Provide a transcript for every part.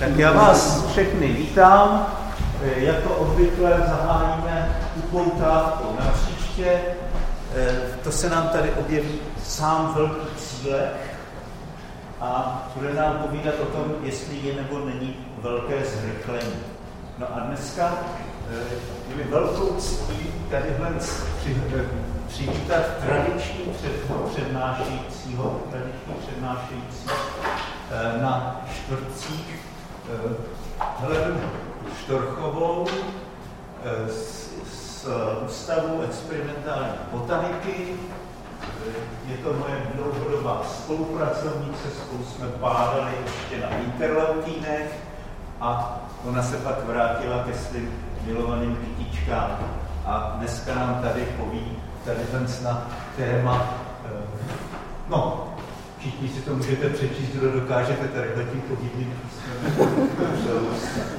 Tak já vás všechny vítám. Eh, jako obvykle zahájíme upoutávkou na příště. Eh, to se nám tady objeví sám velký cílek a bude nám povídat o tom, jestli je nebo není velké zrychlení. No a dneska eh, je mi velkou ctí tadyhle přivítat tradiční přednášejícího, tradiční přednášející na čtvrtcích Helenu Štorchovou eh, z, z Ústavu experimentální botaniky. Je to moje dlouhodobá spolupracovnice, spolu jsme pádali ještě na interleutínech a ona se pak vrátila ke svým milovaným kytičkám. A dneska nám tady poví tady ten snad téma, eh, no, všichni si to můžete přečíst, kdo dokážete tady tím povídným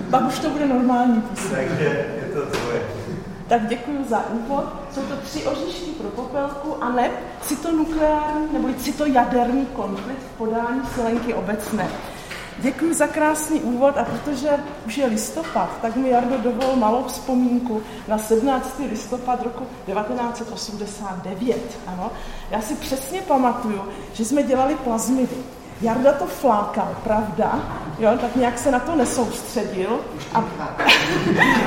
Pak už to bude normální písmo. Takže je to tvoje. Tak děkuji za úvod. Jsou to tři oříšky pro popelku a ne cytonukleární nebo cytojaderný konflikt v podání silenky obecné. Děkuji za krásný úvod a protože už je listopad, tak mi Jardo dovol malou vzpomínku na 17. listopad roku 1989. Ano. Já si přesně pamatuju, že jsme dělali plazmidy. Jarda to flákal, pravda, jo, tak nějak se na to nesoustředil a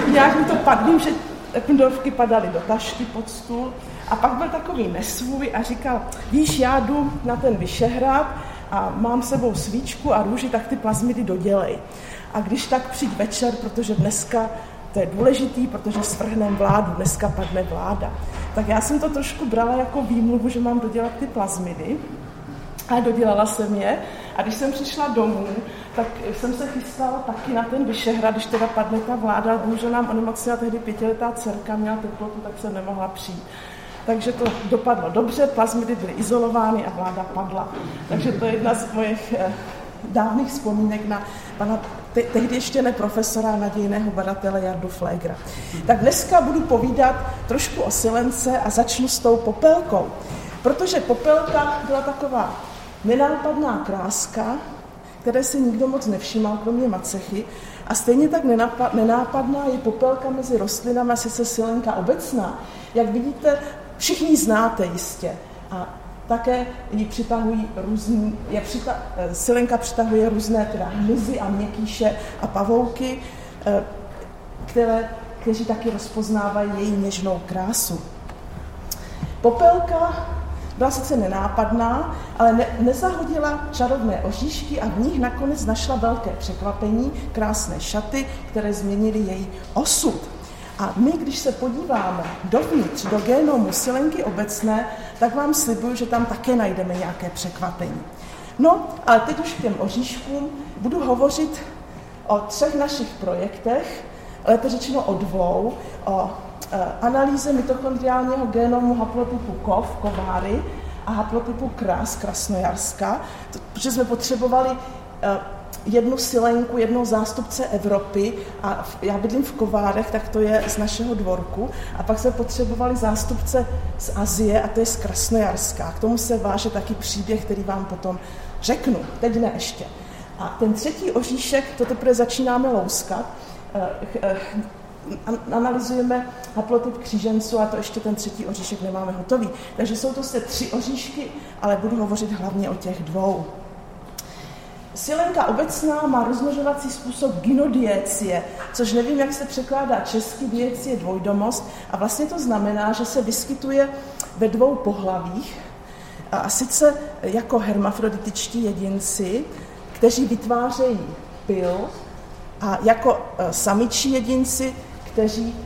nějak mi to padlo, že Eppendorfky padaly do tašky pod stůl a pak byl takový nesvůj a říkal, víš, já jdu na ten Vyšehrad a mám sebou svíčku a růži, tak ty plazmidy dodělej. A když tak přijď večer, protože dneska to je důležitý, protože svrhnem vládu, dneska padne vláda. Tak já jsem to trošku brala jako výmluvu, že mám dodělat ty plazmidy. A dodělala jsem je. A když jsem přišla domů, tak jsem se chystala taky na ten Vyšehrad, když teda padne ta vláda. Bohužel nám onemocnila tehdy pětiletá dcerka, měla teplotu, tak jsem nemohla přijít. Takže to dopadlo dobře, plazmidy byly izolovány a vláda padla. Takže to je jedna z mojich eh, dávných vzpomínek na pana te- tehdy ještě ne profesora nadějného badatele Jardu Flegra. Tak dneska budu povídat trošku o silence a začnu s tou popelkou. Protože popelka byla taková nenápadná kráska, které si nikdo moc nevšímal, kromě macechy. A stejně tak nenápadná je popelka mezi rostlinami, sice silenka obecná. Jak vidíte, všichni znáte jistě. A také ji přitahují různý, je přita, eh, silenka přitahuje různé teda hmyzy a měkýše a pavouky, eh, které, kteří taky rozpoznávají její něžnou krásu. Popelka byla sice nenápadná, ale ne, nezahodila čarovné oříšky a v nich nakonec našla velké překvapení, krásné šaty, které změnily její osud. A my, když se podíváme dovnitř do genomu silenky obecné, tak vám slibuju, že tam také najdeme nějaké překvapení. No, ale teď už k těm oříškům. Budu hovořit o třech našich projektech, lépe řečeno o dvou, o e, analýze mitochondriálního genomu haplotypu KOV, kováry, a haplotypu KRAS, krasnojarska, protože jsme potřebovali e, jednu silenku, jednoho zástupce Evropy a já bydlím v Kovárech, tak to je z našeho dvorku a pak jsme potřebovali zástupce z Azie a to je z Krasnojarska. K tomu se váže taky příběh, který vám potom řeknu. Teď ne ještě. A ten třetí oříšek, to teprve začínáme louskat, eh, eh, analyzujeme haplotyp kříženců a to ještě ten třetí oříšek nemáme hotový. Takže jsou to se tři oříšky, ale budu hovořit hlavně o těch dvou. Silenka obecná má rozmnožovací způsob gynodiecie, což nevím, jak se překládá česky, diecie dvojdomost a vlastně to znamená, že se vyskytuje ve dvou pohlavích, a sice jako hermafroditičtí jedinci, kteří vytvářejí pil a jako e, samičí jedinci, kteří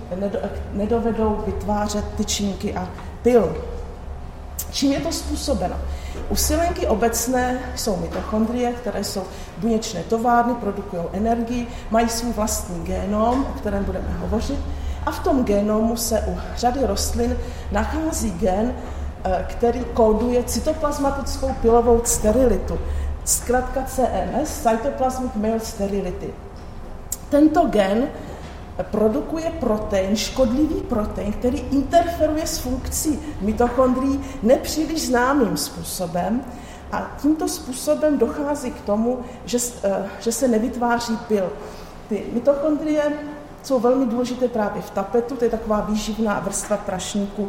nedovedou vytvářet tyčinky a pil. Čím je to způsobeno? U silenky obecné jsou mitochondrie, které jsou buněčné továrny, produkují energii, mají svůj vlastní génom, o kterém budeme hovořit, a v tom génomu se u řady rostlin nachází gen, eh, který kóduje cytoplasmatickou pilovou sterilitu, zkrátka CMS, Cytoplasmic Male Sterility. Tento gen produkuje protein, škodlivý protein, který interferuje s funkcí mitochondrií nepříliš známým způsobem A tímto způsobem dochází k tomu, že, že se nevytváří pil. Ty mitochondrie jsou velmi důležité právě v tapetu, to je taková výživná vrstva prašníku,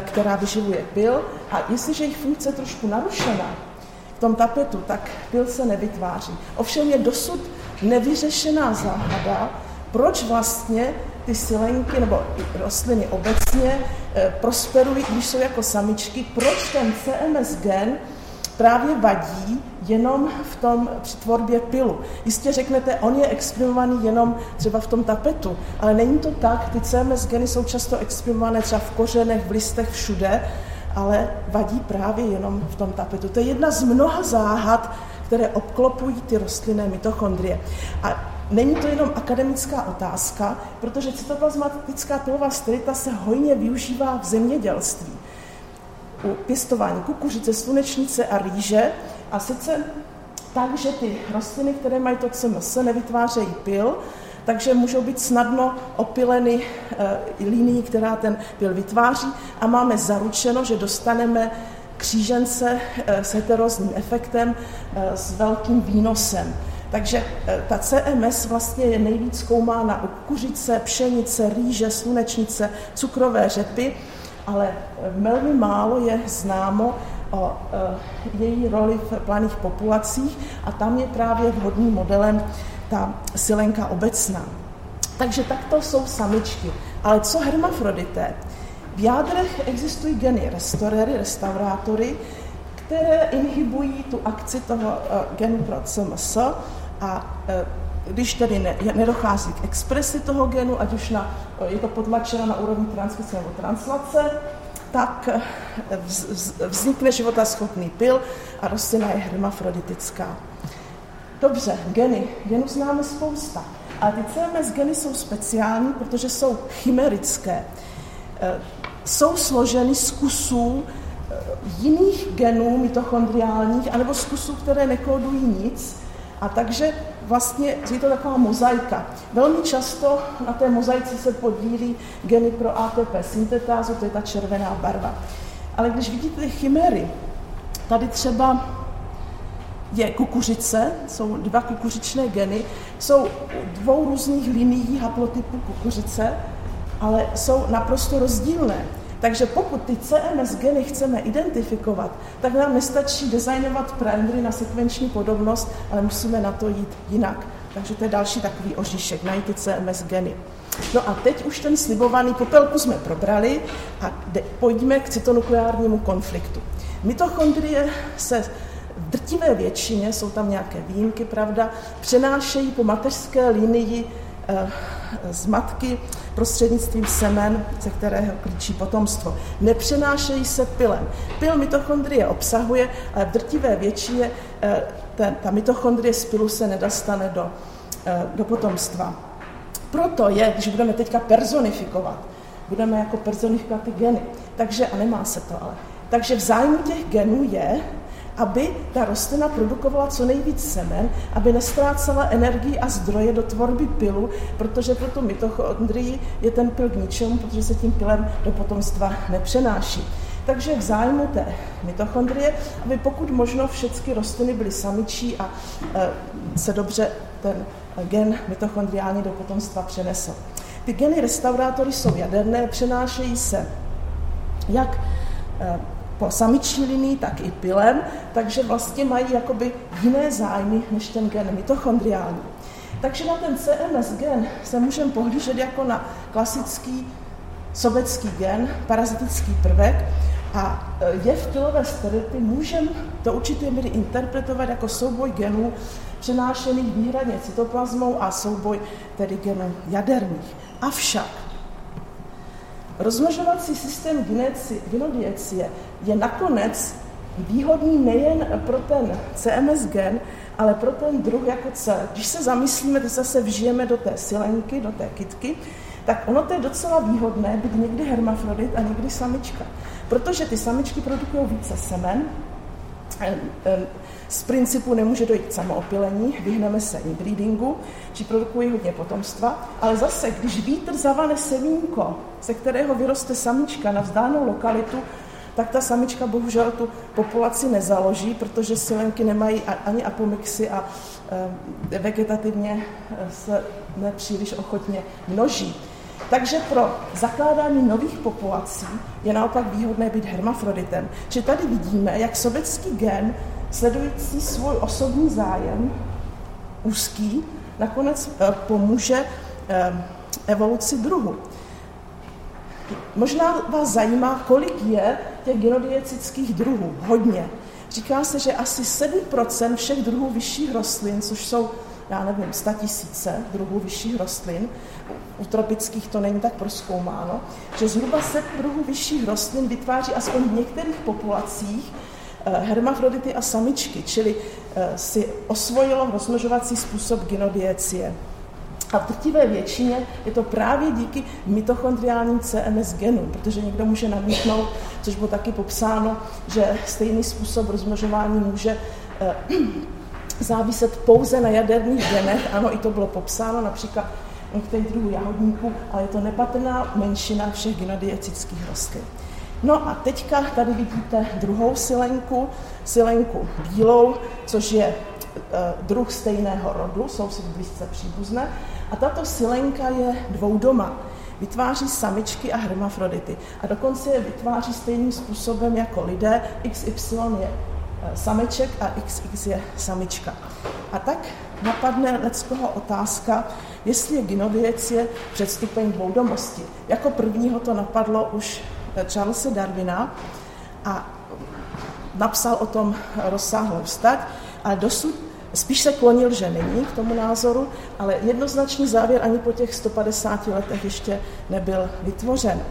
která vyživuje pil. A jestliže jejich funkce je trošku narušená v tom tapetu, tak pil se nevytváří. Ovšem je dosud nevyřešená záhada, proč vlastně ty silenky nebo rostliny obecně eh, prosperují, když jsou jako samičky, proč ten CMS gen právě vadí jenom v tom při tvorbě pilu. Jistě řeknete, on je exprimovaný jenom třeba v tom tapetu, ale není to tak, ty CMS geny jsou často exprimované třeba v kořenech, v listech, všude, ale vadí právě jenom v tom tapetu. To je jedna z mnoha záhad, které obklopují ty rostlinné mitochondrie. A není to jenom akademická otázka, protože cytoplazmatická pilová sterita se hojně využívá v zemědělství. U pěstování kukuřice, slunečnice a rýže. A sice tak, že ty rostliny, které mají to CMS, nevytvářejí pil, takže můžou být snadno opileny e, linií, která ten pil vytváří a máme zaručeno, že dostaneme křížence e, s heterozním efektem e, s velkým výnosem. Takže eh, ta CMS vlastně je nejvíc zkoumána u kukuřice, pšenice, rýže, slunečnice, cukrové řepy, ale eh, velmi málo je známo o eh, její roli v planých populacích a tam je právě vhodným modelem ta silenka obecná. Takže takto jsou samičky. Ale co hermafrodité? V jádrech existují geny restorery, restaurátory, které inhibují tu akci toho genu pro CMS a e, když tedy ne, nedochází k expresi toho genu, ať už na, je to potlačeno na úrovni transkripce nebo translace, tak e, vznikne životaschopný pil a rostlina je hermafroditická. Dobře, geny. Genů známe spousta. Ale ty CMS geny jsou speciální, protože jsou chimerické. Jsou složeny z kusů jiných genů mitochondriálních, anebo z kusů, které nekódují nic, a takže vlastně je to taková mozaika. Velmi často na té mozaice se podílí geny pro ATP syntetázu, to je ta červená barva. Ale když vidíte ty chimery, tady třeba je kukuřice, jsou dva kukuřičné geny, jsou dvou různých linií haplotypu kukuřice, ale jsou naprosto rozdílné. Takže pokud ty CMS geny chceme identifikovat, tak nám nestačí designovat primary na sekvenční podobnost, ale musíme na to jít jinak. Takže to je další takový oříšek, najít ty CMS geny. No a teď už ten slibovaný popelku jsme probrali a pojďme k cytonukleárnímu konfliktu. Mitochondrie se v drtivé většině, jsou tam nějaké výjimky, pravda, přenášejí po mateřské linii eh, z matky prostřednictvím semen, ze kterého klíčí potomstvo. Nepřenášejí se pilem. Pil mitochondrie obsahuje, ale v drtivé většině eh, ta mitochondrie z pilu se nedostane do, eh, do potomstva. Proto je, když budeme teďka personifikovat, budeme jako personifikovat ty geny. Takže, a nemá se to ale. Takže v zájmu těch genů je, aby ta rostlina produkovala co nejvíc semen, aby nestrácela energii a zdroje do tvorby pilu, protože pro tu mitochondrii je ten pil k ničemu, protože se tím pilem do potomstva nepřenáší. Takže v zájmu té mitochondrie, aby pokud možno všechny rostliny byly samičí a e, se dobře ten gen mitochondriální do potomstva přenesl. Ty geny restaurátory jsou jaderné, přenášejí se jak linii, tak i pilem, takže vlastně mají jakoby jiné zájmy než ten gen mitochondriální. Takže na ten CMS gen se můžeme pohlížet jako na klasický sobecký gen, parazitický prvek a e, jev pilové sterility můžeme do určité míry interpretovat jako souboj genů přenášených výhradně cytoplazmou a souboj tedy genů jaderných. Avšak Rozmnožovací systém gynodiecie je nakonec výhodný nejen pro ten CMS gen, ale pro ten druh jako celé. Když se zamyslíme, když zase vžijeme do té silenky, do té kitky, tak ono to je docela výhodné být někdy hermafrodit a někdy samička. Protože ty samičky produkují více semen, z principu nemůže dojít samoopilení, vyhneme se inbreedingu, či produkují hodně potomstva, ale zase, když vítr zavane semínko, ze kterého vyroste samička na vzdálenou lokalitu, tak ta samička bohužel tu populaci nezaloží, protože silenky nemají ani apomixy a vegetativně se nepříliš ochotně množí. Takže pro zakládání nových populací je naopak výhodné být hermafroditem. Či tady vidíme, jak sovětský gen, sledující svůj osobní zájem, úzký, nakonec eh, pomůže eh, evoluci druhu. Možná vás zajímá, kolik je těch genodiecických druhů. Hodně. Říká se, že asi 7% všech druhů vyšších rostlin, což jsou já nevím, 100 tisíce druhů vyšších rostlin, u tropických to není tak proskoumáno, že zhruba set druhů vyšších rostlin vytváří aspoň v některých populacích eh, hermafrodity a samičky, čili eh, si osvojilo rozmnožovací způsob gynodiecie. A v drtivé většině je to právě díky mitochondriálním CMS genům, protože někdo může namítnout, což bylo taky popsáno, že stejný způsob rozmnožování může eh, záviset pouze na jaderných genech. Ano, i to bylo popsáno například některých druhů jahodníků, ale je to nepatrná menšina všech genodiecických rostlin. No a teďka tady vidíte druhou silenku, silenku bílou, což je e, druh stejného rodu, jsou si blízce příbuzné. A tato silenka je dvoudoma. Vytváří samičky a hermafrodity. A dokonce je vytváří stejným způsobem jako lidé. XY je Eh, sameček a XX je samička. A tak napadne leckoho otázka, jestli je gynodiecie předstupeň dvoudomosti. Jako prvního to napadlo už Charlesa Darwina a napsal o tom rozsáhlou stať, ale dosud spíš se klonil, že není k tomu názoru, ale jednoznačný závěr ani po těch 150 letech ještě nebyl vytvořen.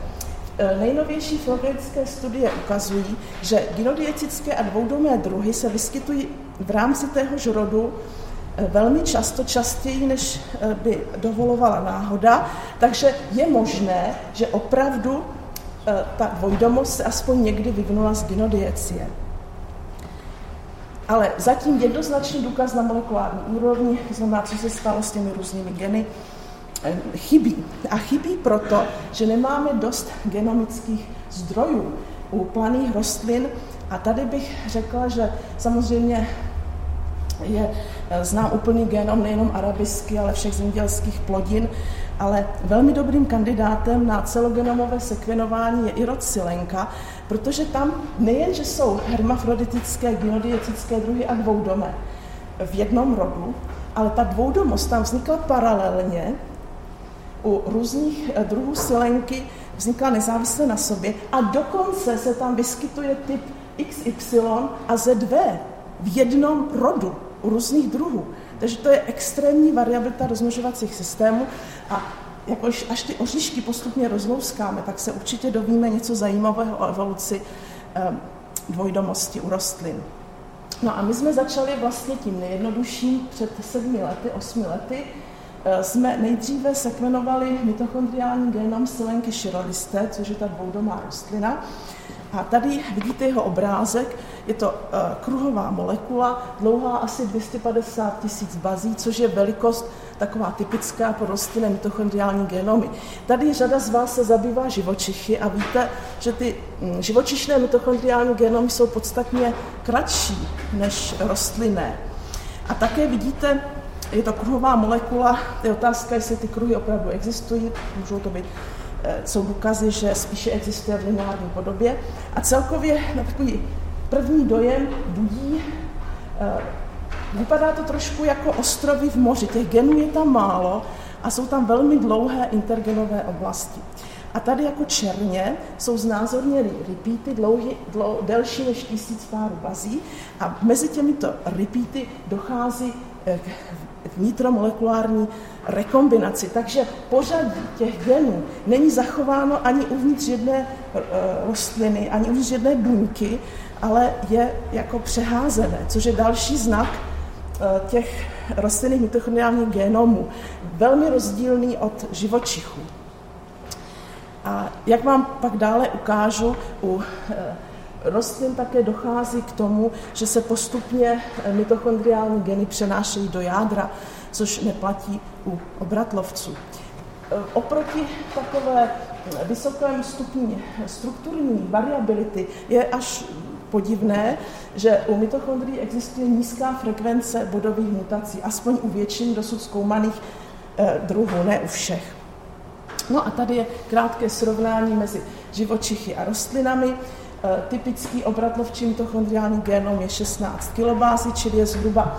E, nejnovější filologické studie ukazují, že gynodietické a dvoudomé druhy se vyskytují v rámci téhož rodu velmi často, častěji, než e, by dovolovala náhoda, takže je možné, že opravdu ta dvojdomost se aspoň někdy vyvinula z gynodiecie. Ale zatím jednoznačný důkaz na molekulární úrovni, znamená, co se stalo s těmi různými geny, Eh, chybí. A chybí proto, že nemáme dost genomických zdrojů u planých rostlin. A tady bych řekla, že samozřejmě je, eh, znám úplný genom nejenom arabisky, ale všech zemědělských plodin, ale velmi dobrým kandidátem na celogenomové sekvenování je i rod silenka, protože tam nejen, že jsou hermafroditické, gynodietické druhy a dvoudomé v jednom rodu, ale ta dvoudomost tam vznikla paralelně u různých eh, druhů silenky vznikla nezávisle na sobě a dokonce se tam vyskytuje typ XY a ZV v jednom rodu u různých druhů. Takže to je extrémní variabilita rozmnožovacích systémů a jako až ty oříšky postupně rozlouskáme, tak se určitě dovíme něco zajímavého o evoluci eh, dvojdomosti u rostlin. No a my jsme začali vlastně tím nejjednodušším před sedmi lety, osmi lety, Eh, jsme nejdříve sekvenovali mitochondriální genom silenky širolisté, což je ta dvoudomá rostlina. A tady vidíte jeho obrázek, je to eh, kruhová molekula, dlouhá asi 250 tisíc bazí, což je velikost taková typická pro rostlinné mitochondriální genomy. Tady řada z vás se zabývá živočichy a víte, že ty hm, živočišné mitochondriální genomy jsou podstatně kratší než rostlinné. A také vidíte je to kruhová molekula, je otázka, jestli ty kruhy opravdu existují, můžou to být jsou důkazy, že spíše existuje v lineární podobě. A celkově na takový první dojem budí, eh, vypadá to trošku jako ostrovy v moři. Těch genů je tam málo a jsou tam velmi dlouhé intergenové oblasti. A tady jako černě jsou znázorněny repeaty dlouhý, dlou, delší než tisíc párů bazí a mezi těmito repeaty dochází eh, vnitromolekulární rekombinaci. Takže pořadí těch genů není zachováno ani uvnitř jedné eh, rostliny, ani uvnitř jedné buňky, ale je jako přeházené, což je další znak eh, těch rostlinných mitochondriálních genomů, velmi rozdílný od živočichů. A jak vám pak dále ukážu, u eh, rostlin také dochází k tomu, že se postupně mitochondriální geny přenášejí do jádra, což neplatí u obratlovců. E, oproti takové vysokém stupni strukturní variability je až podivné, že u mitochondrií existuje nízká frekvence bodových mutací, aspoň u většiny dosud zkoumaných eh, druhů, ne u všech. No a tady je krátké srovnání mezi živočichy a rostlinami. Eh, typický obratlovčí mitochondriální genom je 16 kilobází, čili je zhruba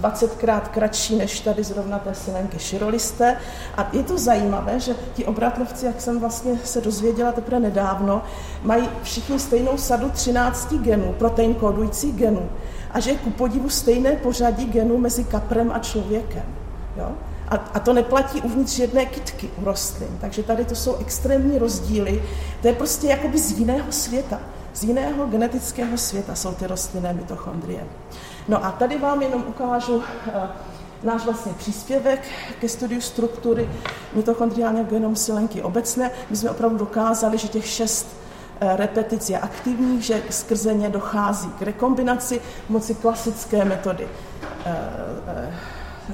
20krát ehm, kratší než tady zrovna té silenky širolisté. A je to zajímavé, že ti obratlovci, jak jsem vlastně se dozvěděla teprve nedávno, mají všichni stejnou sadu 13 genů, protein kódující genů. A že je ku podivu stejné pořadí genů mezi kaprem a člověkem. Jo? A, a to neplatí uvnitř jedné kytky u rostlin. Takže tady to jsou extrémní rozdíly. To je prostě jakoby z jiného světa. Z jiného genetického světa jsou ty rostlinné mitochondrie. No a tady vám jenom ukážu uh, náš vlastně příspěvek ke studiu struktury mitochondriálního genomu silenky obecné. My jsme opravdu dokázali, že těch šest uh, repetic je aktivních, že skrze ně dochází k rekombinaci moci klasické metody uh,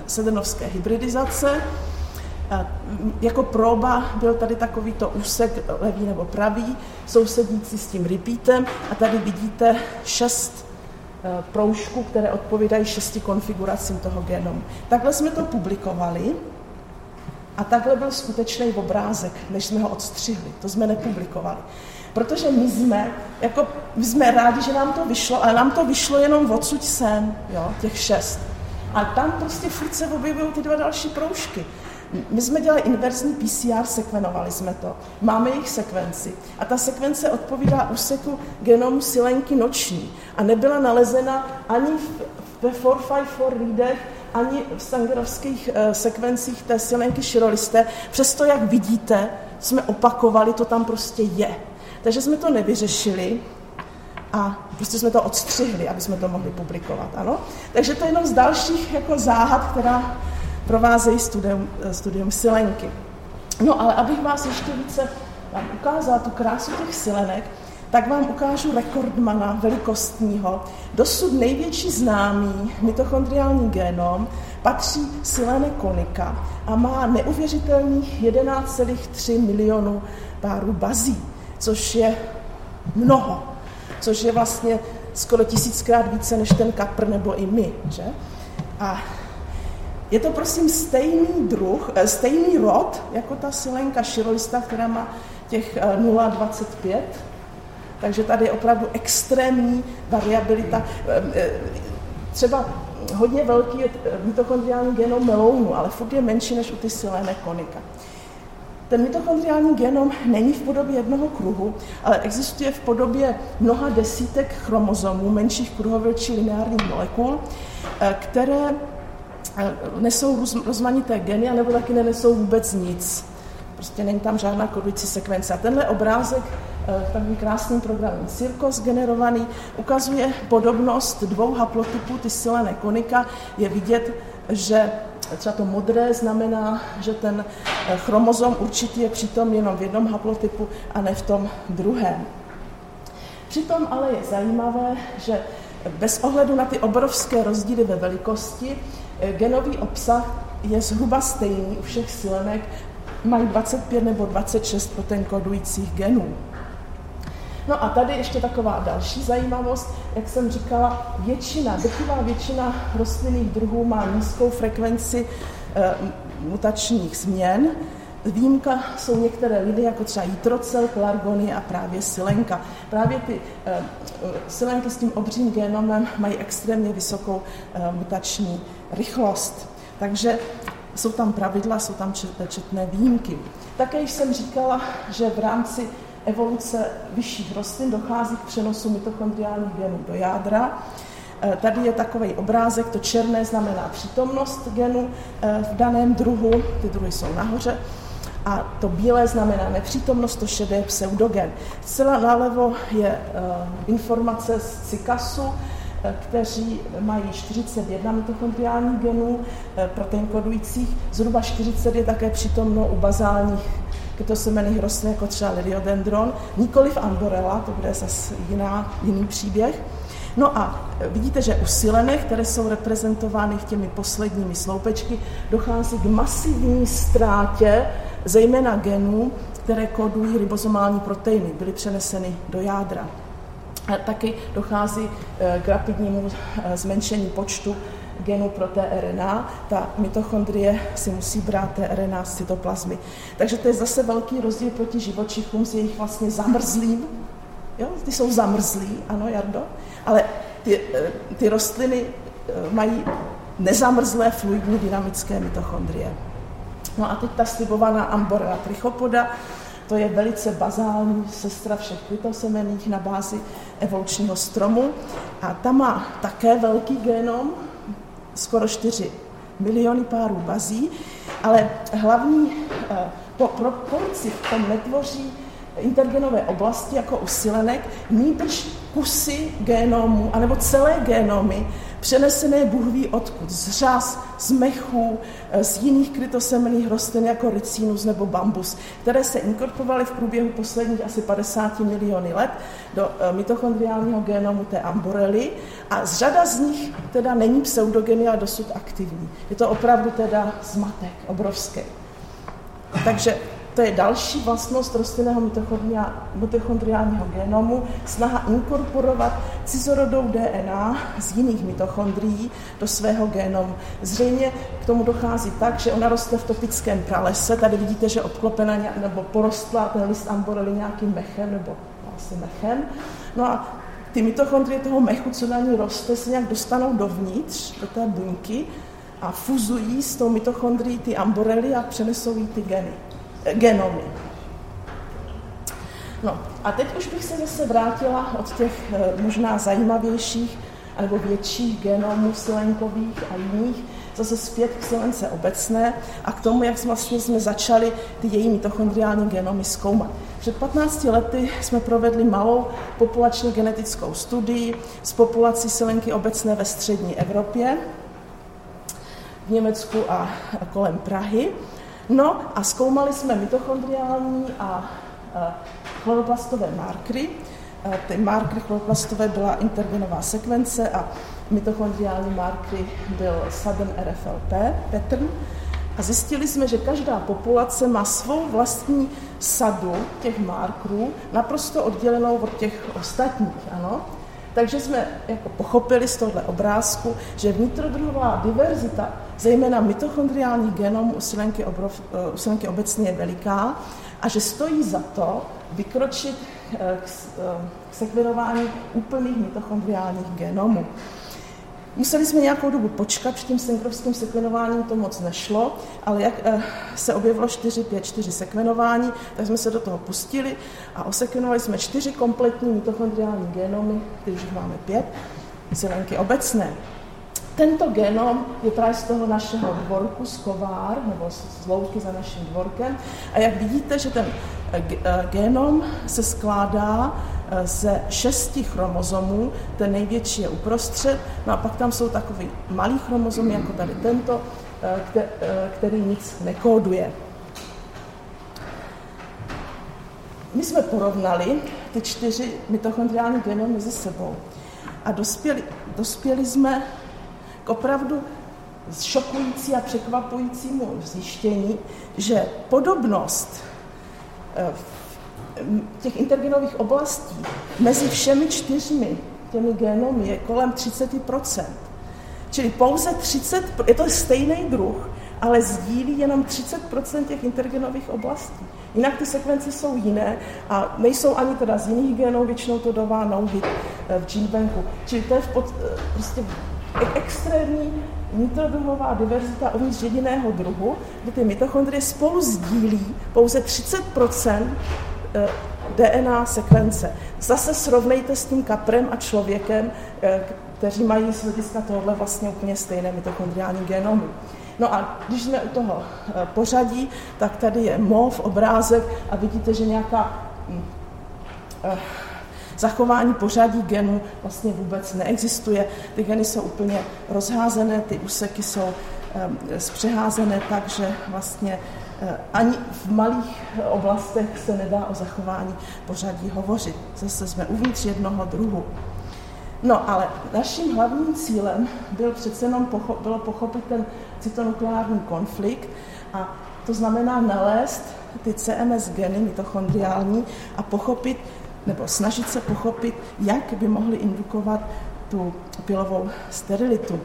sedenovské hybridizace. Jako proba byl tady takovýto úsek levý nebo pravý, sousedící s tím repeatem a tady vidíte šest e, proužků, které odpovídají šesti konfiguracím toho genomu. Takhle jsme to publikovali a takhle byl skutečný obrázek, než jsme ho odstřihli. To jsme nepublikovali. Protože my jsme, jako, my jsme rádi, že nám to vyšlo, ale nám to vyšlo jenom odsud sem, jo, těch šest. A tam prostě furt se objevují ty dva další proužky. My jsme dělali inverzní PCR, sekvenovali jsme to. Máme jejich sekvenci. A ta sekvence odpovídá úseku genomu silenky noční. A nebyla nalezena ani ve 454 readech, ani v sangerovských uh, sekvencích té silenky širolisté. Přesto, jak vidíte, jsme opakovali, to tam prostě je. Takže jsme to nevyřešili, a prostě jsme to odstřihli, aby jsme to mohli publikovat. Ano? Takže to je jenom z dalších jako záhad, která provázejí studium, studium silenky. No ale abych vás ještě více vám ukázala tu krásu těch silenek, tak vám ukážu rekordmana velikostního. Dosud největší známý mitochondriální genom patří silene konika a má neuvěřitelných 11,3 milionů párů bazí, což je mnoho což je vlastně skoro tisíckrát více než ten kapr nebo i my. Že? A je to prosím stejný druh, eh, stejný rod, jako ta silenka širolista, která má těch 0,25. Eh, Takže tady je opravdu extrémní variabilita. Eh, třeba hodně velký je mitochondriální genom melounu, ale furt je menší než u ty silené konika. Ten mitochondriální genom není v podobě jednoho kruhu, ale existuje v podobě mnoha desítek chromozomů, menších kruhových či lineárních molekul, eh, které eh, nesou rozmanité geny, anebo taky nenesou vůbec nic. Prostě není tam žádná kodující sekvence. A tenhle obrázek eh, takovým krásným programem Circos generovaný ukazuje podobnost dvou haplotypů, ty silené konika. Je vidět, že třeba to modré znamená, že ten eh, chromozom určitý je přitom jenom v jednom haplotypu a ne v tom druhém. Přitom ale je zajímavé, že bez ohledu na ty obrovské rozdíly ve velikosti, eh, genový obsah je zhruba stejný u všech silenek, mají 25 nebo 26 protein kodujících genů. No a tady ještě taková další zajímavost, jak jsem říkala, většina, drtivá většina rostlinných druhů má nízkou frekvenci e, mutačních změn. Výjimka jsou některé lidi, jako třeba jitrocel, pelargonie a právě silenka. Právě ty e, silenky s tím obřím genomem mají extrémně vysokou e, mutační rychlost. Takže jsou tam pravidla, jsou tam četné výjimky. Také jsem říkala, že v rámci evoluce vyšších rostlin dochází k přenosu mitochondriálních genů do jádra. E, tady je takový obrázek, to černé znamená přítomnost genu e, v daném druhu, ty druhy jsou nahoře, a to bílé znamená nepřítomnost, to šedé je pseudogen. Zcela nalevo je uh, informace z CIKASu, kteří mají 41 mitochondriálních genů protein kodujících, zhruba 40 je také přítomno u bazálních kytosemených rostlin, jako třeba liriodendron, nikoli v Andorella, to bude zase jiná, jiný příběh. No a vidíte, že u silenek, které jsou reprezentovány v těmi posledními sloupečky, dochází k masivní ztrátě zejména genů, které kodují ribozomální proteiny, byly přeneseny do jádra. A taky dochází k rapidnímu zmenšení počtu genu pro tRNA, ta mitochondrie si musí brát tRNA z cytoplazmy. Takže to je zase velký rozdíl proti živočichům s jejich vlastně zamrzlým. Jo? Ty jsou zamrzlí, ano, Jardo? Ale ty, eh, ty rostliny eh, mají nezamrzlé fluidní dynamické mitochondrie. No a teď ta slibovaná Amborella trichopoda, to je velice bazální sestra všech kvitosemených na bázi evolučního stromu a ta má také velký genom, skoro 4 miliony párů bazí, ale hlavní eh, proporci v tom netvoří intergenové oblasti jako u silenek, nýbrž kusy génomů, anebo celé génomy, přenesené Bůh ví odkud, z řas, z mechů, eh, z jiných krytosemených rostlin jako ricinus nebo bambus, které se inkorporovaly v průběhu posledních asi 50 miliony let do eh, mitochondriálního génomu té amborely a z řada z nich teda není pseudogeny, ale dosud aktivní. Je to opravdu teda zmatek obrovský. Takže to je další vlastnost rostlinného mitochondriálního genomu, snaha inkorporovat cizorodou DNA z jiných mitochondrií do svého genomu. Zřejmě k tomu dochází tak, že ona roste v topickém pralese. Tady vidíte, že obklopena nebo porostla ten list amborely nějakým mechem nebo asi mechem. No a ty mitochondrie toho mechu, co na ní roste, se nějak dostanou dovnitř, do té buňky a fuzují s tou mitochondrií ty amborely a přenesou jí ty geny genomy. No a teď už bych se zase vrátila od těch eh, možná zajímavějších nebo větších genomů silenkových a jiných zase zpět k silence obecné a k tomu, jak vlastně jsme začali ty její mitochondriální genomy zkoumat. Před 15 lety jsme provedli malou populačně genetickou studii z populací silenky obecné ve střední Evropě, v Německu a kolem Prahy. No a zkoumali jsme mitochondriální a chloroplastové markry. Ty markry chloroplastové byla intergenová sekvence a mitochondriální markry byl Southern RFLP pattern. A zjistili jsme, že každá populace má svou vlastní sadu těch markerů, naprosto oddělenou od těch ostatních. Ano? Takže jsme jako pochopili z tohle obrázku, že vnitrodruhová diverzita, zejména mitochondriálních genomů u silenky, obrov, eh, u silenky obecně je veliká a že stojí za to vykročit eh, k, eh, k sekvenování úplných mitochondriálních genomů. Museli jsme nějakou dobu počkat, před tím synkrovským sekvenováním to moc nešlo, ale jak eh, se objevilo 4, 5, 4 sekvenování, tak jsme se do toho pustili a osekvenovali jsme čtyři kompletní mitochondriální genomy, už máme pět, zelenky obecné. Tento genom je právě z toho našeho dvorku z Kovár, nebo z louky za naším dvorkem. A jak vidíte, že ten eh, eh, genom se skládá ze šesti chromozomů, ten největší je uprostřed, no a pak tam jsou takový malý chromozomy, jako tady tento, který nic nekóduje. My jsme porovnali ty čtyři mitochondriální genomy mezi sebou a dospěli, dospěli jsme opravdu šokující a překvapujícímu zjištění, že podobnost eh, těch intergenových oblastí mezi všemi čtyřmi těmi genomy je kolem 30% Čili pouze 30, je to stejný druh, ale sdílí jenom 30 těch intergenových oblastí. Jinak ty sekvence jsou jiné a nejsou ani teda z jiných genů, většinou to dová no-hit eh, v genebanku. Čili to je v pod, eh, prostě extrémní nitrodruhová diverzita uvnitř jediného druhu, kdy ty mitochondrie spolu sdílí pouze 30 eh, DNA sekvence. Zase srovnejte s tím kaprem a člověkem, eh, kteří mají z hlediska tohohle vlastně úplně stejné mitochondriální genomy. No a když jsme u toho eh, pořadí, tak tady je MOV, obrázek a vidíte, že nějaká hm, zachování pořadí genů vlastně vůbec neexistuje. Ty geny jsou úplně rozházené, ty úseky jsou zpřeházené tak, že vlastně ani v malých oblastech se nedá o zachování pořadí hovořit. Zase jsme uvnitř jednoho druhu. No, ale naším hlavním cílem byl přece jenom pocho- bylo pochopit ten cytonukleární konflikt a to znamená nalézt ty CMS geny mitochondriální a pochopit, nebo snažit se pochopit, jak by mohly indukovat tu pilovou sterilitu.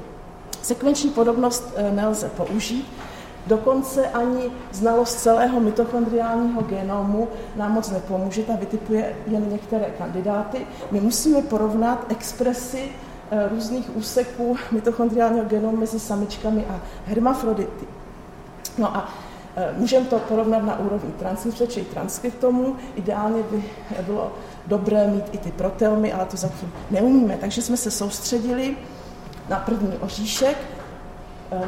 Sekvenční podobnost eh, nelze použít, Dokonce ani znalost celého mitochondriálního genomu nám moc nepomůže, ta vytipuje jen některé kandidáty. My musíme porovnat expresy eh, různých úseků mitochondriálního genomu mezi samičkami a hermafrodity. No a eh, můžeme to porovnat na úrovni transkripce, čili transkriptomu. Ideálně by bylo dobré mít i ty proteomy, ale to zatím neumíme. Takže jsme se soustředili na první oříšek,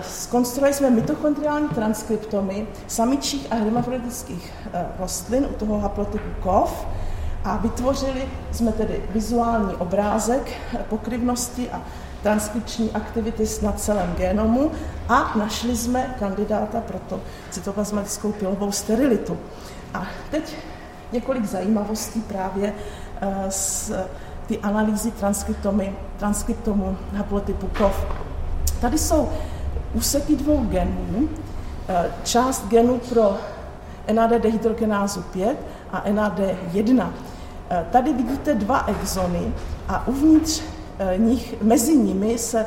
Skonstruovali jsme mitochondriální transkriptomy samičích a hermafroditických eh, rostlin u toho haplotypu KOV a vytvořili jsme tedy vizuální obrázek pokryvnosti a transkripční aktivity na celém genomu a našli jsme kandidáta pro to cytoplazmatickou pilovou sterilitu. A teď několik zajímavostí právě eh, z ty analýzy transkriptomy, transkriptomu haplotypu KOV. Tady jsou úseky dvou genů, eh, část genů pro NAD dehydrogenázu 5 a NAD1. Eh, tady vidíte dva exony a uvnitř eh, nich, mezi nimi se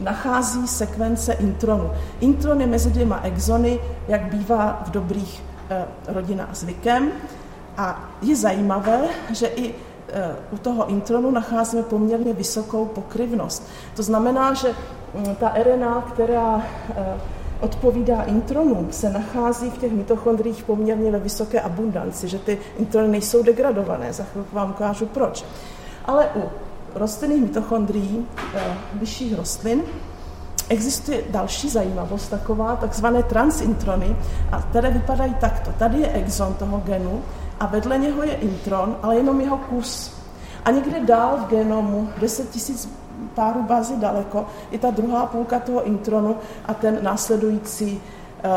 nachází sekvence intronu. Intron je mezi dvěma exony, jak bývá v dobrých rodinách zvykem. A je zajímavé, že i u toho intronu nacházíme poměrně vysokou pokryvnost. To znamená, že Mm, ta RNA, která eh, odpovídá intronům, se nachází v těch mitochondriích poměrně ve vysoké abundanci, že ty introny nejsou degradované. Za chvilku vám ukážu proč. Ale u rostlinných mitochondrií, eh, vyšších rostlin, existuje další zajímavost taková, takzvané transintrony, a které vypadají takto. Tady je exon toho genu a vedle něho je intron, ale jenom jeho kus. A někde dál v genomu, 10 000 párů bázy daleko, je ta druhá půlka toho intronu a ten následující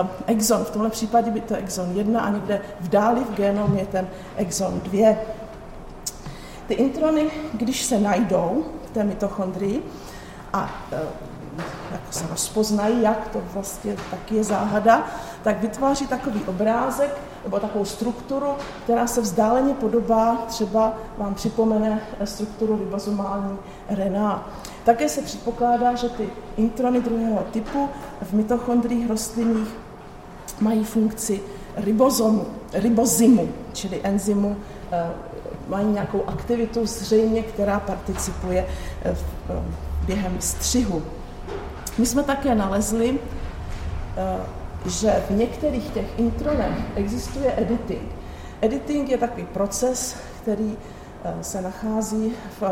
uh, exon. V tomhle případě by to exon 1 a někde v dáli v genomu je ten exon 2. Ty introny, když se najdou v té mitochondrii a uh, jako se rozpoznají, jak to vlastně taky je záhada, tak vytváří takový obrázek nebo takovou strukturu, která se vzdáleně podobá, třeba vám připomene strukturu ribozomální RNA. Také se předpokládá, že ty introny druhého typu v mitochondriích rostlinných mají funkci ribozomu, ribozymu, čili enzymu, eh, mají nějakou aktivitu zřejmě, která participuje eh, eh, během střihu. My jsme také nalezli, že v některých těch intronech existuje editing. Editing je takový proces, který se nachází v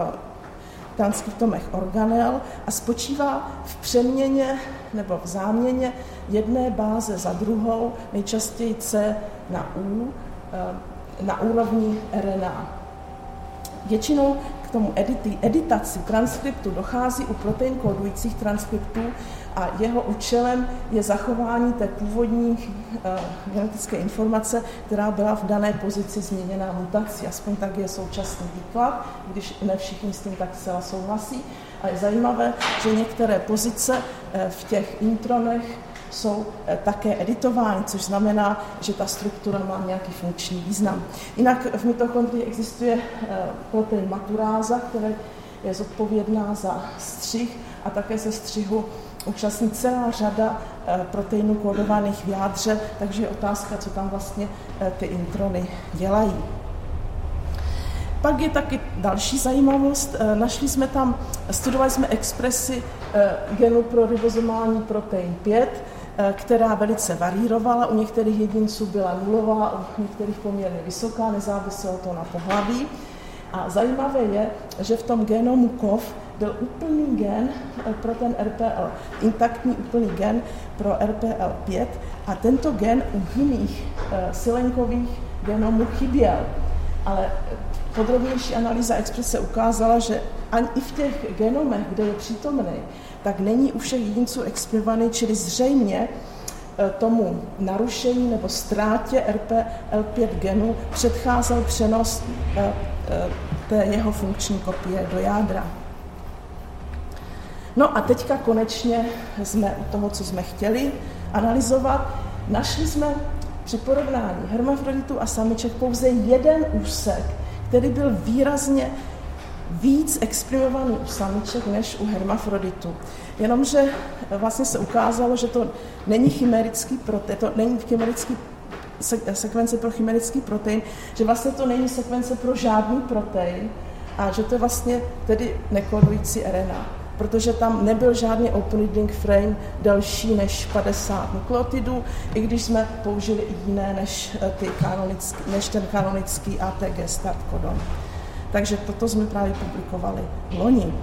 transkriptomech organel a spočívá v přeměně nebo v záměně jedné báze za druhou, nejčastěji C na U, eh, na úrovni RNA. Většinou k tomu edity, editaci transkriptu dochází u protein kódujících transkriptů a jeho účelem je zachování té původní uh, genetické informace, která byla v dané pozici změněná mutací. Aspoň tak je současný výklad, když ne všichni s tím tak zcela souhlasí. A je zajímavé, že některé pozice uh, v těch intronech jsou uh, také editovány, což znamená, že ta struktura má nějaký funkční význam. Jinak v mitochondrii existuje protein maturáza, který je zodpovědná za střih a také se střihu účastní celá řada eh, proteinů kódovaných v jádře, takže je otázka, co tam vlastně eh, ty introny dělají. Pak je taky další zajímavost. Eh, našli jsme tam, studovali jsme expresi genu pro ribozomální protein 5, která velice varírovala. U některých jedinců byla nulová, u některých poměrně vysoká, nezáviselo to na pohlaví. A zajímavé je, že v tom genomu KOV byl úplný gen eh, pro ten RPL, intaktní úplný gen pro RPL5 a tento gen u jiných uh, silenkových genomů chyběl. Ale eh, podrobnější analýza exprese ukázala, že ani i v těch genomech, kde je přítomný, tak není u všech jedinců expirovaný, čili zřejmě tomu narušení nebo ztrátě RPL5 genu předcházel přenos té jeho funkční kopie do jádra. No a teďka konečně jsme u toho, co jsme chtěli analyzovat. našli jsme při porovnání hermafroditů a samiček pouze jeden úsek, který byl výrazně víc exprimovaný u samiček než u hermafroditu. Jenomže vlastně se ukázalo, že to není chimerický to není chimerický sekvence pro chimerický protein, že vlastně to není sekvence pro žádný protein a že to je vlastně tedy nekodující RNA, protože tam nebyl žádný open reading frame delší než 50 nukleotidů, i když jsme použili jiné než, eh, ty kanonický, než ten kanonický ATG start kodon. Takže toto jsme právě publikovali loni.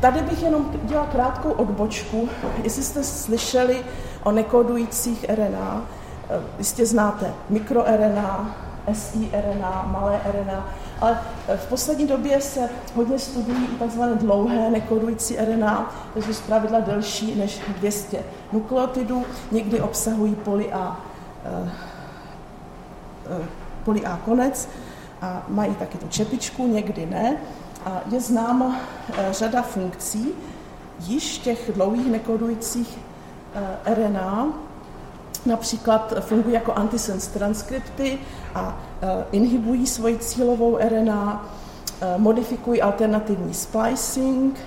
Tady bych jenom dělal krátkou odbočku. Jestli jste slyšeli o nekodujících RNA, eh, jistě znáte mikroRNA, siRNA, malé RNA, ale eh, v poslední době se hodně studují i tzv. dlouhé nekodující RNA, které jsou zpravidla delší než 200 nukleotidů, někdy obsahují poly A, eh, poly A konec a mají taky tu čepičku, někdy ne. A je známa řada funkcí již těch dlouhých nekodujících RNA, například fungují jako antisens transkripty a eh, inhibují svoji cílovou RNA, modifikují alternativní splicing,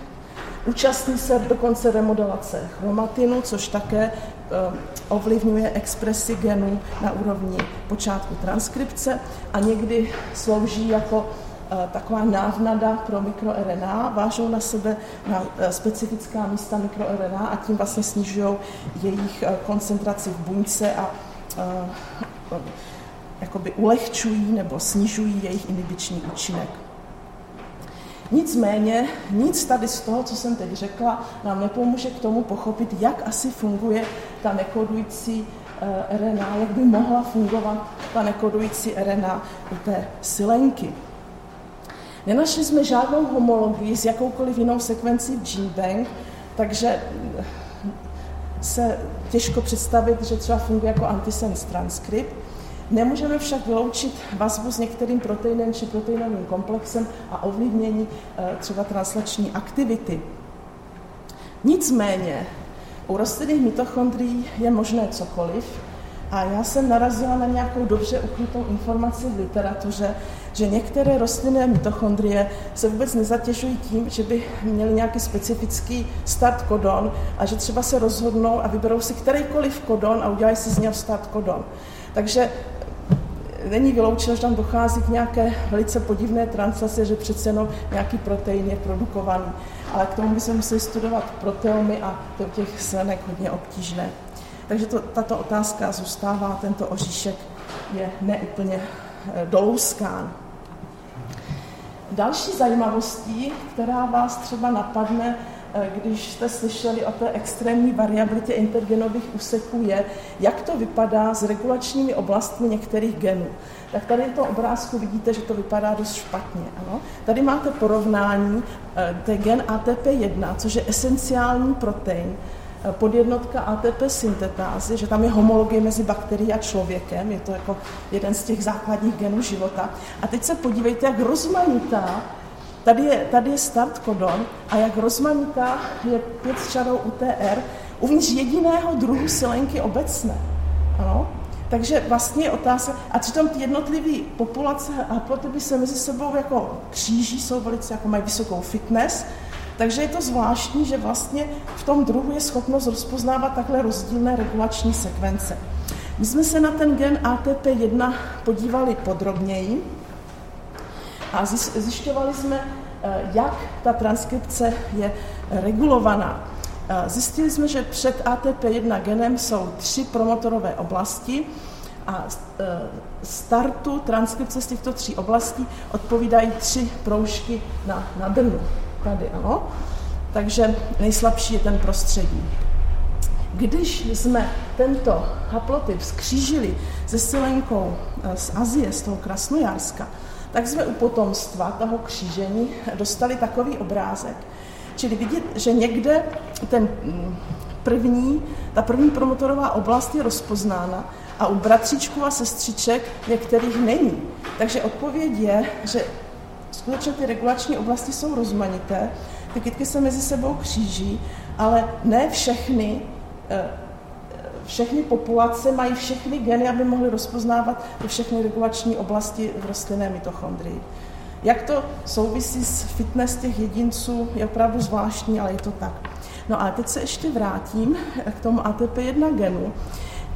účastní se dokonce remodelace chromatinu, což také ovlivňuje expresi genů na úrovni počátku transkripce a někdy slouží jako Eh, taková návnada pro mikroRNA, vážou na sebe na eh, specifická místa mikroRNA a tím vlastně snižují jejich eh, koncentraci v buňce a jakoby ulehčují nebo snižují jejich inhibiční účinek. Nicméně nic tady z toho, co jsem teď řekla, nám nepomůže k tomu pochopit, jak asi funguje ta nekodující RNA, jak by mohla fungovat ta nekodující RNA u té silenky. Nenašli jsme žádnou homologii s jakoukoliv jinou sekvencí v GeneBank, takže se těžko představit, že třeba funguje jako antisense transkript. Nemůžeme však vyloučit vazbu s některým proteinem či proteinovým komplexem a ovlivnění eh, třeba translační aktivity. Nicméně u rostlinných mitochondrií je možné cokoliv a já jsem narazila na nějakou dobře ukrytou informaci v literatuře, že některé rostlinné mitochondrie se vůbec nezatěžují tím, že by měly nějaký specifický start kodon a že třeba se rozhodnou a vyberou si kterýkoliv kodon a udělají si z něho start kodon. Takže není vyloučeno, že tam dochází k nějaké velice podivné translaci, že přece jenom nějaký protein je produkovaný. Ale k tomu bychom museli studovat proteomy a to těch slenek hodně obtížné. Takže to, tato otázka zůstává, tento oříšek je neúplně eh, dolouskán. Další zajímavostí, která vás třeba napadne, eh, když jste slyšeli o té extrémní variabilitě intergenových úseků, je, jak to vypadá s regulačními oblastmi některých genů. Tak tady v tom obrázku vidíte, že to vypadá dost špatně. Ano? Tady máte porovnání eh, té gen ATP1, což je esenciální protein, podjednotka ATP syntetázy, že tam je homologie mezi bakterií a člověkem, je to jako jeden z těch základních genů života. A teď se podívejte, jak rozmanitá, tady je, tady je start kodon a jak rozmanitá je pět s čarou UTR uvnitř jediného druhu silenky obecné. Ano? Takže vlastně otázka, a přitom ty jednotlivé populace a haplotypy se mezi sebou jako kříží, jsou velice, jako mají vysokou fitness, takže je to zvláštní, že vlastně v tom druhu je schopnost rozpoznávat takhle rozdílné regulační sekvence. My jsme se na ten gen ATP1 podívali podrobněji a zjišťovali jsme, eh, jak ta transkripce je regulovaná. Eh, zjistili jsme, že před ATP1 genem jsou tři promotorové oblasti a eh, startu transkripce z těchto tří oblastí odpovídají tři proužky na, na drnu tady, ano. Takže nejslabší je ten prostředí. Když jsme tento haplotyp skřížili se silenkou eh, z Azie, z toho Krasnojarska, tak jsme u potomstva toho křížení dostali takový obrázek. Čili vidět, že někde ten mm, první, ta první promotorová oblast je rozpoznána a u bratříčků a sestřiček některých není. Takže odpověď je, že skutečně ty regulační oblasti jsou rozmanité, ty kytky se mezi sebou kříží, ale ne všechny, eh, všechny populace mají všechny geny, aby mohly rozpoznávat všechny regulační oblasti v rostlinné mitochondrii. Jak to souvisí s fitness těch jedinců, je opravdu zvláštní, ale je to tak. No a teď se ještě vrátím k tomu ATP1 genu.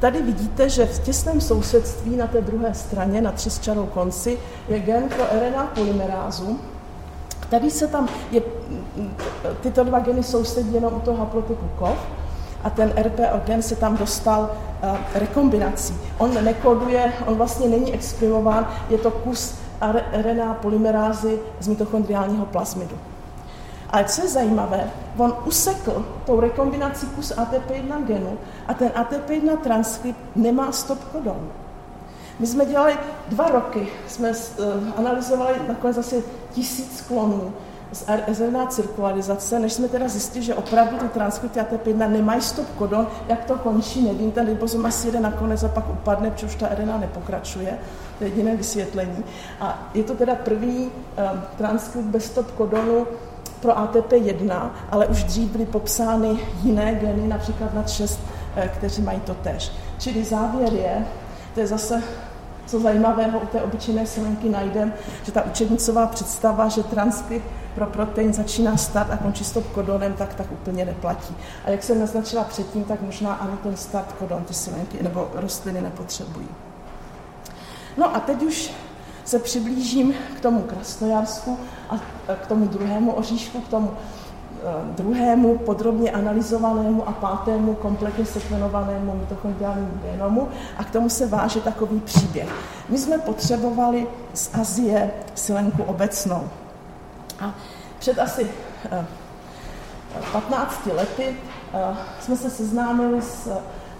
Tady vidíte, že v těsném sousedství na té druhé straně, na třisčarou konci, je gen pro RNA polymerázu. Tady se tam, je, tyto dva geny sousedí jenom u toho haplotypu KOV a ten RPO gen se tam dostal uh, rekombinací. On nekoduje, on vlastně není exprimován, je to kus RNA polymerázy z mitochondriálního plazmidu. Ale co je zajímavé, on usekl tou rekombinací kus ATP1 genu a ten ATP1 transkript nemá stop kodon. My jsme dělali dva roky, jsme uh, analyzovali nakonec asi tisíc klonů z RNA cirkularizace, než jsme teda zjistili, že opravdu ty transkripty ATP1 nemají stop kodon, jak to končí, nevím, ten ribozom asi jede nakonec a pak upadne, protože už ta RNA nepokračuje, to je jediné vysvětlení. A je to teda první um, transkript bez stop kodonu pro ATP1, ale už dřív byly popsány jiné geny, například na 6, eh, kteří mají to tež. Čili závěr je, to je zase co zajímavého u té obyčejné silenky najdeme, že ta učebnicová představa, že transkript pro protein začíná start a končí stop kodonem, tak tak úplně neplatí. A jak jsem naznačila předtím, tak možná ani ten start kodon ty silenky nebo rostliny nepotřebují. No a teď už se přiblížím k tomu krasnojarsku a k tomu druhému oříšku, k tomu eh, druhému podrobně analyzovanému a pátému kompletně sekvenovanému mitochondriálnímu genomu a k tomu se váže takový příběh. My jsme potřebovali z Azie silenku obecnou. A před asi 15 eh, lety jsme se seznámili s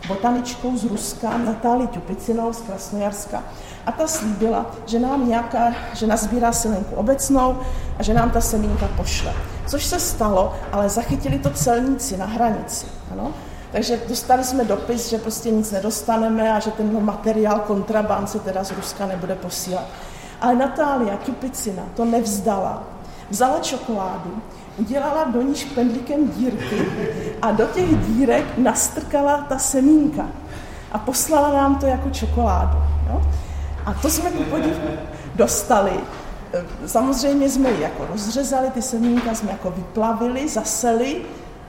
botaničkou z Ruska, Natáli Tupicinou z Krasnojarska. A ta slíbila, že nám nějaká, že nazbírá silenku obecnou a že nám ta semínka pošle. Což se stalo, ale zachytili to celníci na hranici. Ano? Takže dostali jsme dopis, že prostě nic nedostaneme a že ten materiál kontraband se teda z Ruska nebude posílat. Ale Natália Tupicina to nevzdala. Vzala čokoládu, udělala do ní špendlíkem dírky a do těch dírek nastrkala ta semínka a poslala nám to jako čokoládu. Jo? A to jsme ku podiv dostali. Samozřejmě jsme ji jako rozřezali, ty semínka jsme jako vyplavili, zaseli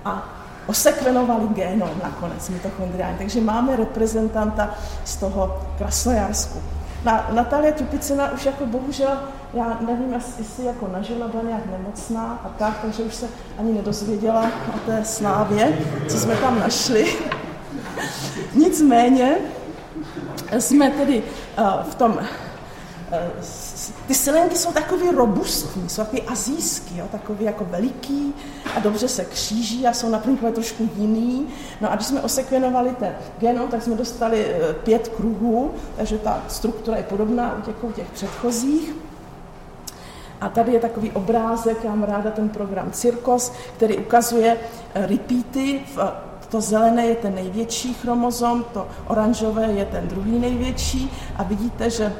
a osekvenovali génom nakonec mitochondriální. Takže máme reprezentanta z toho Krasnojarsku. Na, Natalia Tupicina už jako bohužel, já nevím, jestli jako nažila byla nějak nemocná a tak, takže už se ani nedozvěděla o té slávě, co jsme tam našli. Nicméně jsme tedy uh, v tom uh, ty silenky jsou takový robustní, jsou takový azijský, jo, takový jako veliký a dobře se kříží a jsou na první trošku jiný. No a když jsme osekvenovali ten genom, tak jsme dostali eh, pět kruhů, takže ta struktura je podobná u těch, u těch předchozích. A tady je takový obrázek, já mám ráda ten program Cirkos, který ukazuje eh, repeaty v to zelené je ten největší chromozom, to oranžové je ten druhý největší a vidíte, že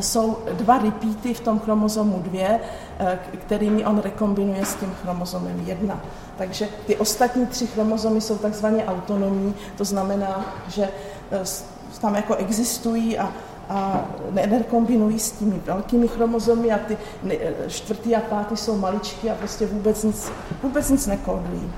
jsou dva repeaty v tom chromozomu 2, eh, kterými on rekombinuje s tím chromozomem 1. Takže ty ostatní tři chromozomy jsou takzvaně autonomní, to znamená, že eh, tam jako existují a, a nerekombinují s těmi velkými chromozomy a ty čtvrtý a pátý jsou maličky a prostě vůbec nic, vůbec nic nekódují.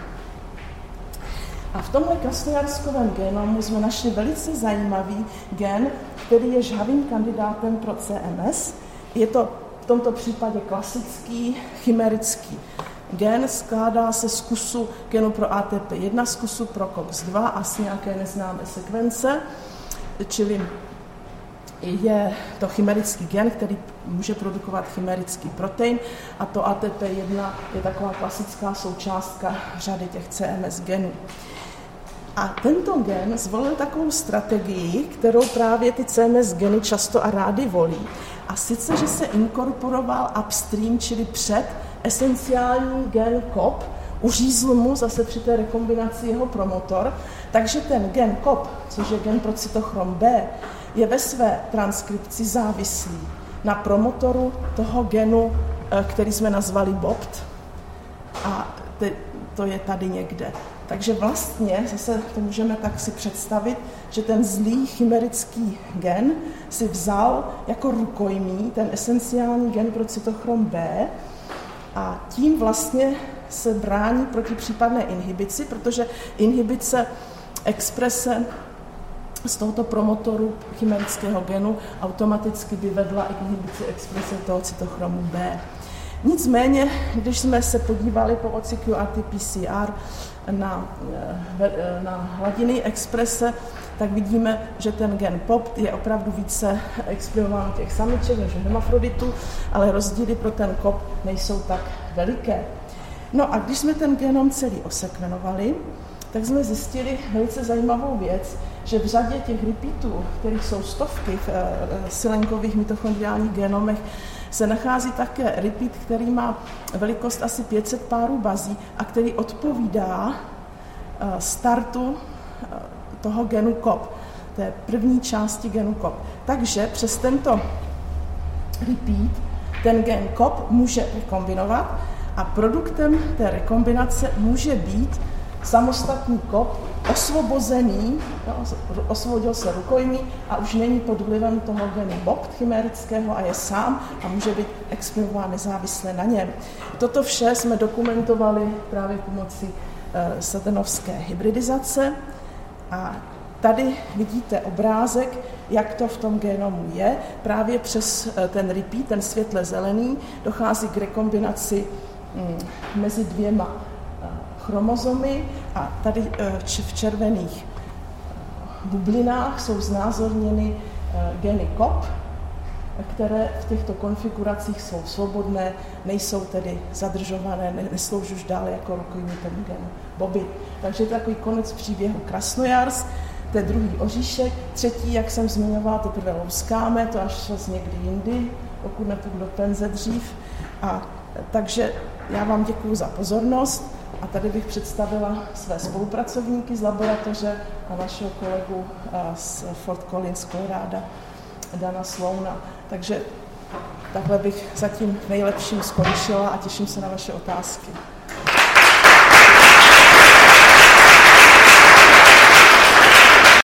A v tomhle krasnojarskovém genomu jsme našli velice zajímavý gen, který je žhavým kandidátem pro CMS. Je to v tomto případě klasický chimerický gen, skládá se z kusu genu pro ATP1, z kusu pro COX2 a z nějaké neznámé sekvence, čili je to chimerický gen, který může produkovat chimerický protein a to ATP1 je taková klasická součástka řady těch CMS genů. A tento gen zvolil takovou strategii, kterou právě ty CMS geny často a rády volí. A sice, že se inkorporoval upstream, čili před esenciální gen COP, uřízl mu zase při té rekombinaci jeho promotor, takže ten gen COP, což je gen pro cytochrom B, je ve své transkripci závislý na promotoru toho genu, eh, který jsme nazvali BOPT. A to je tady někde. Takže vlastně zase to můžeme tak si představit, že ten zlý chimerický gen si vzal jako rukojmí ten esenciální gen pro cytochrom B a tím vlastně se brání proti případné inhibici, protože inhibice exprese z tohoto promotoru chimerického genu automaticky by vedla i inhibici exprese toho cytochromu B. Nicméně, když jsme se podívali pomocí QRT-PCR na, eh, na hladiny exprese, tak vidíme, že ten gen POP je opravdu více exprimován těch samiček než hermafroditů, ale rozdíly pro ten KOP nejsou tak veliké. No a když jsme ten genom celý osekvenovali, tak jsme zjistili velice zajímavou věc, že v řadě těch repeatů, kterých jsou stovky v eh, silenkových mitochondriálních genomech, se nachází také repeat, který má velikost asi 500 párů bazí a který odpovídá eh, startu eh, toho genu COP, té první části genu COP. Takže přes tento repeat ten gen COP může rekombinovat a produktem té rekombinace může být samostatný kop, osvobozený, no, osvobodil se rukojmí a už není pod vlivem toho genu BOCT chimerického a je sám a může být exprimován nezávisle na něm. Toto vše jsme dokumentovali právě pomocí e, satanovské hybridizace a tady vidíte obrázek, jak to v tom genomu je. Právě přes eh, ten repeat, ten světle zelený, dochází k rekombinaci mm, mezi dvěma chromozomy a tady eh, v červených eh, bublinách jsou znázorněny eh, geny COP, které v těchto konfiguracích jsou svobodné, nejsou tedy zadržované, neslouží už dále jako rukojmí ten gen Bobby. Takže to takový konec příběhu Krasnojars, to je druhý oříšek, třetí, jak jsem zmiňovala, teprve louskáme, to až z někdy jindy, pokud nepůjdu do penze dřív. A takže já vám děkuji za pozornost a tady bych představila své spolupracovníky z laboratoře a našeho kolegu z Fort Collins Colorado, Dana Slouna. Takže takhle bych zatím nejlepším skončila a těším se na vaše otázky.